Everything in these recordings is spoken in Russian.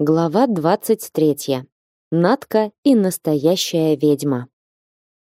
Глава 23. Натка и настоящая ведьма.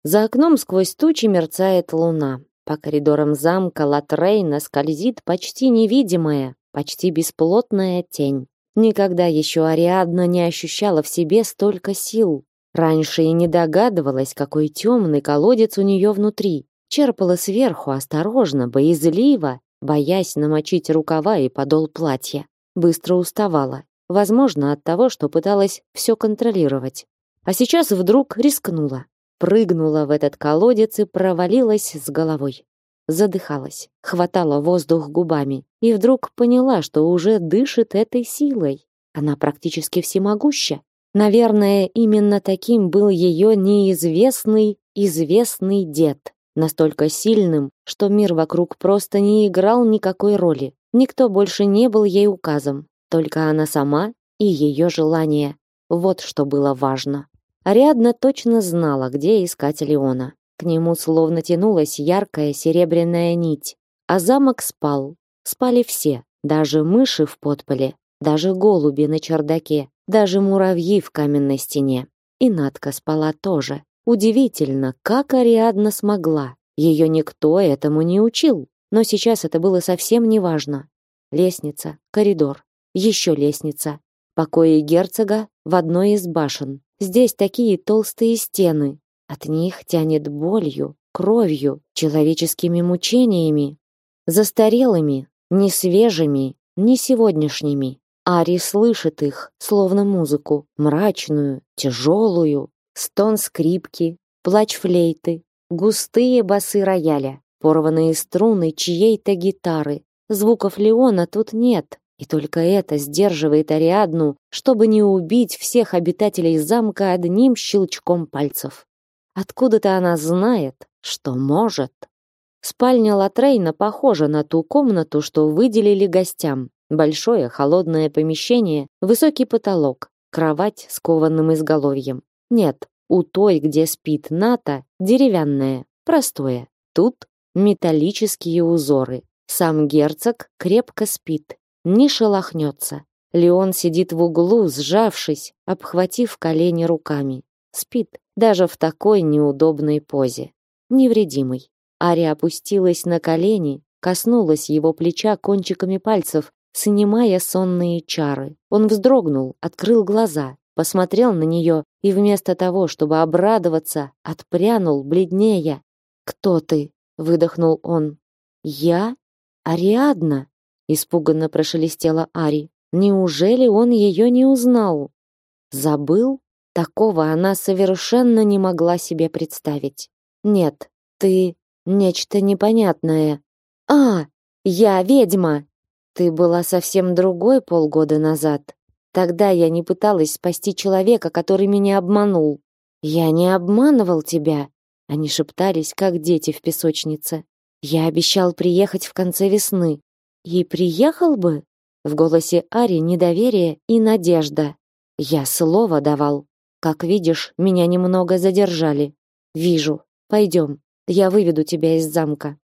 За окном сквозь тучи мерцает луна. По коридорам замка Латрейна скользит почти невидимая, почти бесплотная тень. Никогда еще Ариадна не ощущала в себе столько сил. Раньше и не догадывалась, какой темный колодец у нее внутри. Черпала сверху осторожно, боязливо, боясь намочить рукава и подол платья. Быстро уставала Возможно, от того, что пыталась все контролировать. А сейчас вдруг рискнула. Прыгнула в этот колодец и провалилась с головой. Задыхалась, хватала воздух губами и вдруг поняла, что уже дышит этой силой. Она практически всемогуща. Наверное, именно таким был ее неизвестный, известный дед. Настолько сильным, что мир вокруг просто не играл никакой роли. Никто больше не был ей указом. Только она сама и ее желание. Вот что было важно. Ариадна точно знала, где искать Леона. К нему словно тянулась яркая серебряная нить. А замок спал. Спали все, даже мыши в подполе, даже голуби на чердаке, даже муравьи в каменной стене. И Надка спала тоже. Удивительно, как Ариадна смогла. Ее никто этому не учил. Но сейчас это было совсем неважно. Лестница, коридор, еще лестница. Покои герцога в одной из башен. Здесь такие толстые стены. От них тянет болью, кровью, человеческими мучениями. Застарелыми, не свежими, не сегодняшними. Ари слышит их, словно музыку, мрачную, тяжелую, стон скрипки, плач флейты, густые басы рояля, порванные струны чьей-то гитары. Звуков Леона тут нет, и только это сдерживает Ариадну, чтобы не убить всех обитателей замка одним щелчком пальцев. Откуда-то она знает, что может. Спальня Латрейна похожа на ту комнату, что выделили гостям. Большое холодное помещение, высокий потолок, кровать с кованым изголовьем. Нет, у той, где спит Ната, деревянная, простое. Тут металлические узоры. Сам герцог крепко спит, не шелохнется. Леон сидит в углу, сжавшись, обхватив колени руками. Спит, даже в такой неудобной позе. Невредимый. Ари опустилась на колени, коснулась его плеча кончиками пальцев, снимая сонные чары. Он вздрогнул, открыл глаза, посмотрел на нее и вместо того, чтобы обрадоваться, отпрянул бледнее. «Кто ты?» — выдохнул он. «Я? Ариадна?» Испуганно прошелестела Ари. Неужели он ее не узнал? Забыл? Такого она совершенно не могла себе представить. Нет, ты нечто непонятное. А, я ведьма. Ты была совсем другой полгода назад. Тогда я не пыталась спасти человека, который меня обманул. Я не обманывал тебя. Они шептались, как дети в песочнице. Я обещал приехать в конце весны. И приехал бы? В голосе Ари недоверие и надежда. Я слово давал. Как видишь, меня немного задержали. Вижу. Пойдем. Я выведу тебя из замка.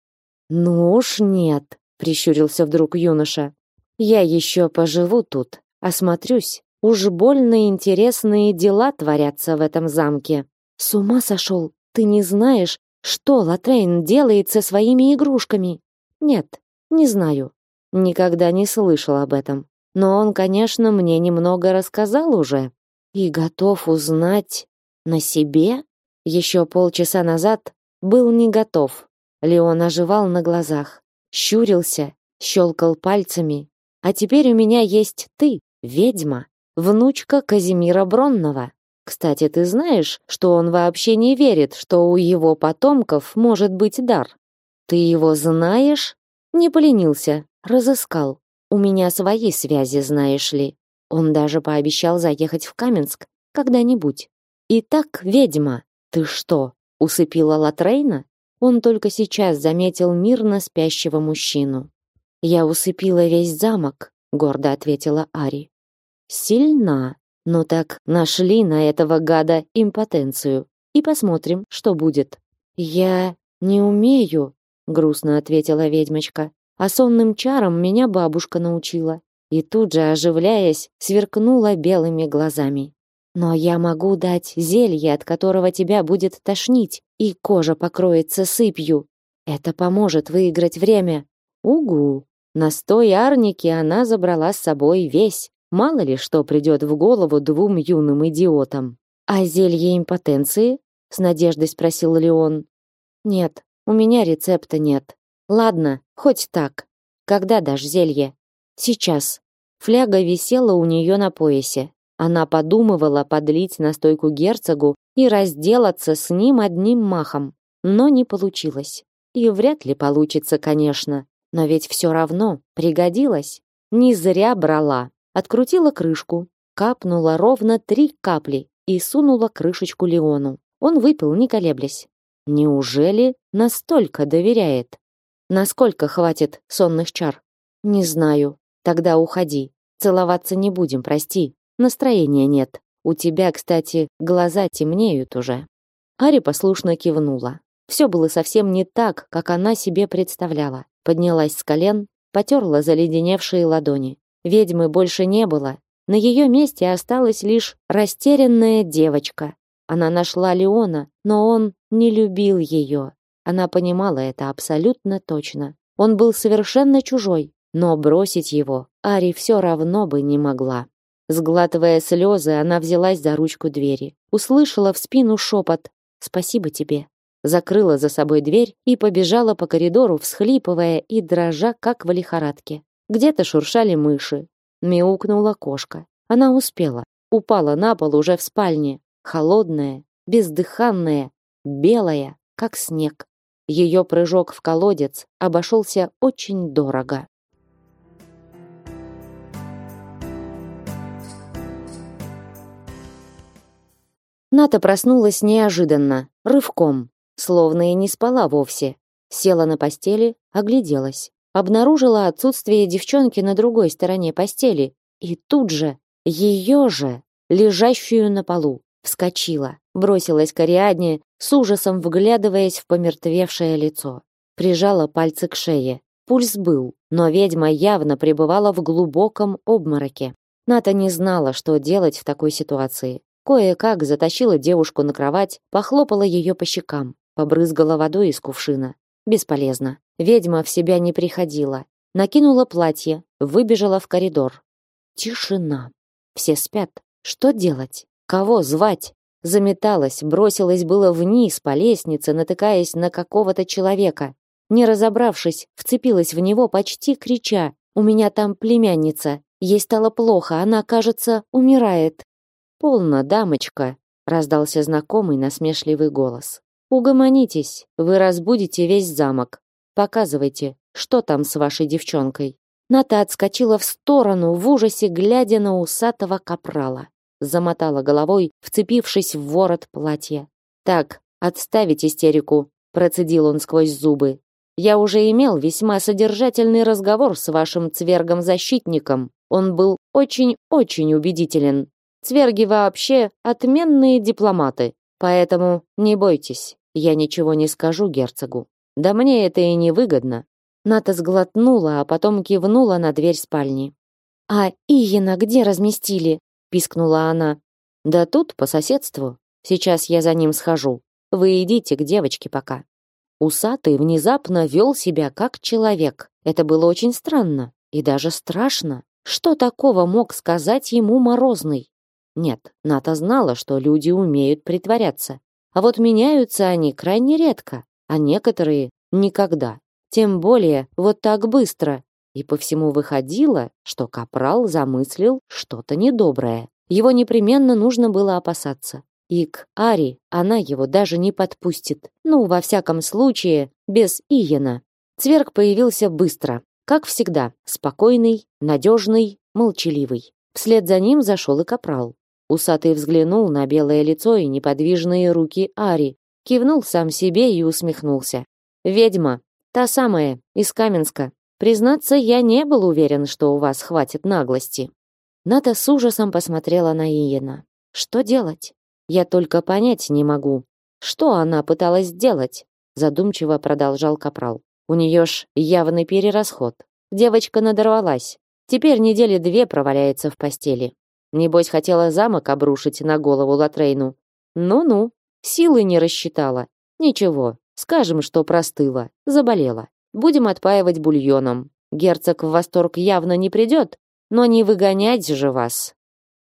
Ну уж нет, прищурился вдруг юноша. Я еще поживу тут, осмотрюсь. Уж больно интересные дела творятся в этом замке. С ума сошел? Ты не знаешь, что Латрейн делает со своими игрушками? Нет, не знаю. Никогда не слышал об этом. Но он, конечно, мне немного рассказал уже. И готов узнать на себе? Еще полчаса назад был не готов. Леон оживал на глазах, щурился, щелкал пальцами. А теперь у меня есть ты, ведьма, внучка Казимира Бронного. Кстати, ты знаешь, что он вообще не верит, что у его потомков может быть дар? Ты его знаешь? Не поленился, Разыскал. У меня свои связи, знаешь ли. Он даже пообещал заехать в Каменск когда-нибудь. Итак, ведьма, ты что, усыпила Латрейна? Он только сейчас заметил мирно спящего мужчину. Я усыпила весь замок, гордо ответила Ари. Сильна. Ну так, нашли на этого гада импотенцию. И посмотрим, что будет. Я не умею, грустно ответила ведьмочка. А сонным чарам меня бабушка научила. и тут же, оживляясь, сверкнула белыми глазами. Но я могу дать зелье, от которого тебя будет тошнить, и кожа покроется сыпью. Это поможет выиграть время. Угу. Настой арники она забрала с собой весь. Мало ли что придет в голову двум юным идиотам. А зелье импотенции? С надеждой спросил Леон. Нет, у меня рецепта нет. Ладно, хоть так. Когда дашь зелье? Сейчас. Фляга висела у нее на поясе. Она подумывала подлить настойку герцогу и разделаться с ним одним махом, но не получилось. И вряд ли получится, конечно, но ведь все равно пригодилось. Не зря брала. Открутила крышку, капнула ровно три капли и сунула крышечку Леону. Он выпил, не колеблясь. Неужели настолько доверяет? Насколько хватит сонных чар? Не знаю. Тогда уходи. Целоваться не будем, прости. Настроения нет. У тебя, кстати, глаза темнеют уже. Ари послушно кивнула. Все было совсем не так, как она себе представляла. Поднялась с колен, потерла заледеневшие ладони. Ведьмы больше не было. На ее месте осталась лишь растерянная девочка. Она нашла Леона, но он не любил ее. Она понимала это абсолютно точно. Он был совершенно чужой, но бросить его Ари все равно бы не могла. Сглатывая слезы, она взялась за ручку двери. Услышала в спину шепот «Спасибо тебе». Закрыла за собой дверь и побежала по коридору, всхлипывая и дрожа, как в лихорадке. Где-то шуршали мыши. Мяукнула кошка. Она успела. Упала на пол уже в спальне. Холодная, бездыханная, белая, как снег. Ее прыжок в колодец обошелся очень дорого. Ната проснулась неожиданно, рывком, словно и не спала вовсе. Села на постели, огляделась. Обнаружила отсутствие девчонки на другой стороне постели. И тут же, ее же, лежащую на полу, вскочила, бросилась к Ариадне, с ужасом вглядываясь в помертвевшее лицо. Прижала пальцы к шее. Пульс был, но ведьма явно пребывала в глубоком обмороке. Ната не знала, что делать в такой ситуации. Кое-как затащила девушку на кровать, похлопала ее по щекам, побрызгала водой из кувшина. Бесполезно. Ведьма в себя не приходила. Накинула платье, выбежала в коридор. Тишина. Все спят. Что делать? Кого звать? Заметалась, бросилась было вниз по лестнице, натыкаясь на какого-то человека. Не разобравшись, вцепилась в него, почти крича: "У меня там племянница. Ей стало плохо, она, кажется, умирает". «Полно, дамочка!» — раздался знакомый насмешливый голос. «Угомонитесь, вы разбудите весь замок. Показывайте, что там с вашей девчонкой». Ната отскочила в сторону, в ужасе глядя на усатого капрала. Замотала головой, вцепившись в ворот платья. «Так, отставить истерику», — процедил он сквозь зубы. «Я уже имел весьма содержательный разговор с вашим цвергом-защитником. Он был очень-очень убедителен. Цверги вообще отменные дипломаты, поэтому не бойтесь, я ничего не скажу герцогу. Да мне это и не выгодно. Ната сглотнула, а потом кивнула на дверь спальни. А Иена где разместили? Пискнула она. Да тут по соседству. Сейчас я за ним схожу. Вы идите к девочке пока. Усатый внезапно вел себя как человек. Это было очень странно и даже страшно. Что такого мог сказать ему Морозный? Нет, Ната знала, что люди умеют притворяться. А вот меняются они крайне редко, а некоторые никогда. Тем более вот так быстро. И по всему выходило, что капрал замыслил что-то недоброе. Его непременно нужно было опасаться. И к Ари она его даже не подпустит. Ну, во всяком случае, без Иена. Цверг появился быстро, как всегда, спокойный, надежный, молчаливый. Вслед за ним зашел и капрал. Усатый взглянул на белое лицо и неподвижные руки Ари, кивнул сам себе и усмехнулся. «Ведьма, та самая, из Каменска. Признаться, я не был уверен, что у вас хватит наглости». Ната с ужасом посмотрела на Иена. «Что делать? Я только понять не могу. Что она пыталась сделать?» Задумчиво продолжал Капрал. «У нее ж явный перерасход. Девочка надорвалась. Теперь недели две проваляется в постели. Небось, хотела замок обрушить на голову Латрейну. Ну-ну, силы не рассчитала. Ничего, скажем, что простыла, заболела. Будем отпаивать бульоном. Герцог в восторг явно не придет, но не выгонять же вас.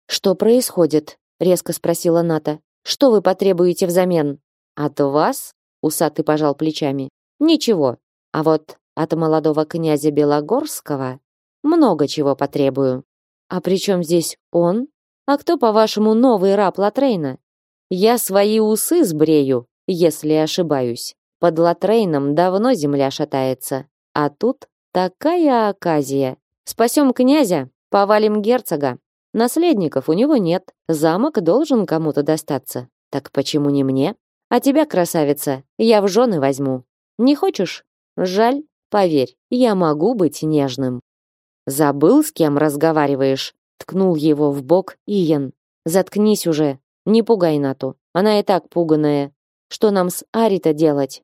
Что происходит? резко спросила Ната. Что вы потребуете взамен? От вас? Усатый пожал плечами. Ничего. А вот от молодого князя Белогорского много чего потребую. А при чем здесь он? А кто, по-вашему, новый раб Латрейна? Я свои усы сбрею, если ошибаюсь. Под Латрейном давно земля шатается. А тут такая оказия. Спасем князя, повалим герцога. Наследников у него нет. Замок должен кому-то достаться. Так почему не мне? А тебя, красавица, я в жены возьму. Не хочешь? Жаль, поверь, я могу быть нежным. Забыл, с кем разговариваешь? Ткнул его в бок Иен. Заткнись уже, не пугай Нату. Она и так пуганая. Что нам с Арита делать?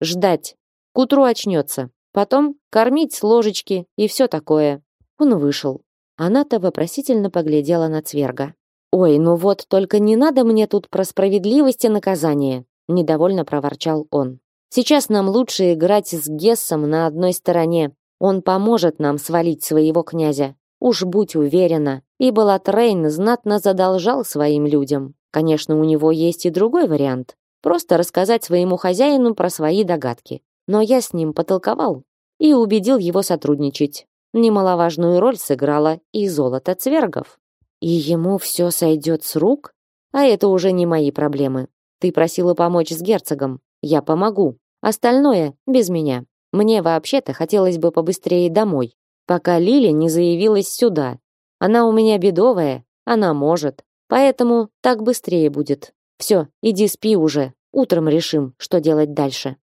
Ждать. К утру очнется. Потом кормить с ложечки и все такое. Он вышел. Она-то вопросительно поглядела на Цверга. Ой, ну вот только не надо мне тут про справедливость и наказание, недовольно проворчал он. Сейчас нам лучше играть с Гессом на одной стороне. Он поможет нам свалить своего князя. Уж будь уверена, ибо Латрейн знатно задолжал своим людям. Конечно, у него есть и другой вариант. Просто рассказать своему хозяину про свои догадки. Но я с ним потолковал и убедил его сотрудничать. Немаловажную роль сыграло и золото цвергов. И ему все сойдет с рук? А это уже не мои проблемы. Ты просила помочь с герцогом. Я помогу. Остальное без меня. Мне вообще-то хотелось бы побыстрее домой, пока Лиля не заявилась сюда. Она у меня бедовая, она может. Поэтому так быстрее будет. Все, иди спи уже. Утром решим, что делать дальше.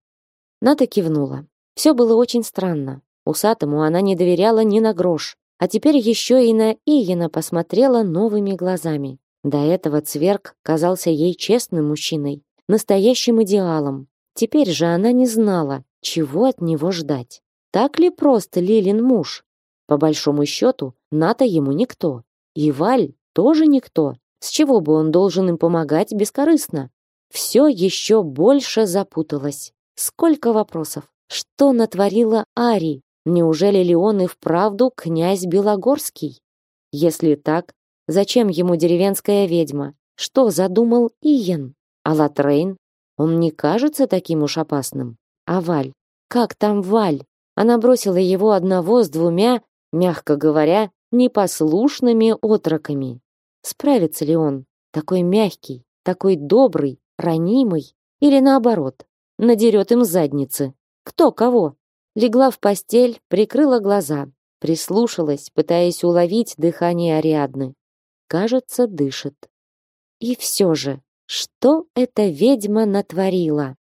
Ната кивнула. Все было очень странно. Усатому она не доверяла ни на грош, а теперь еще и на Иена посмотрела новыми глазами. До этого Цверк казался ей честным мужчиной, настоящим идеалом. Теперь же она не знала, чего от него ждать. Так ли просто Лилин муж? По большому счету, Ната ему никто. И Валь тоже никто. С чего бы он должен им помогать бескорыстно? Все еще больше запуталось. Сколько вопросов. Что натворила Ари? Неужели Леон и вправду князь Белогорский? Если так, зачем ему деревенская ведьма? Что задумал Иен? А Латрейн? Он не кажется таким уж опасным. А Валь? Как там Валь? Она бросила его одного с двумя, мягко говоря, непослушными отроками. Справится ли он? Такой мягкий, такой добрый, ранимый? Или наоборот, надерет им задницы? Кто кого? Легла в постель, прикрыла глаза, прислушалась, пытаясь уловить дыхание Ариадны. Кажется, дышит. И все же, что эта ведьма натворила?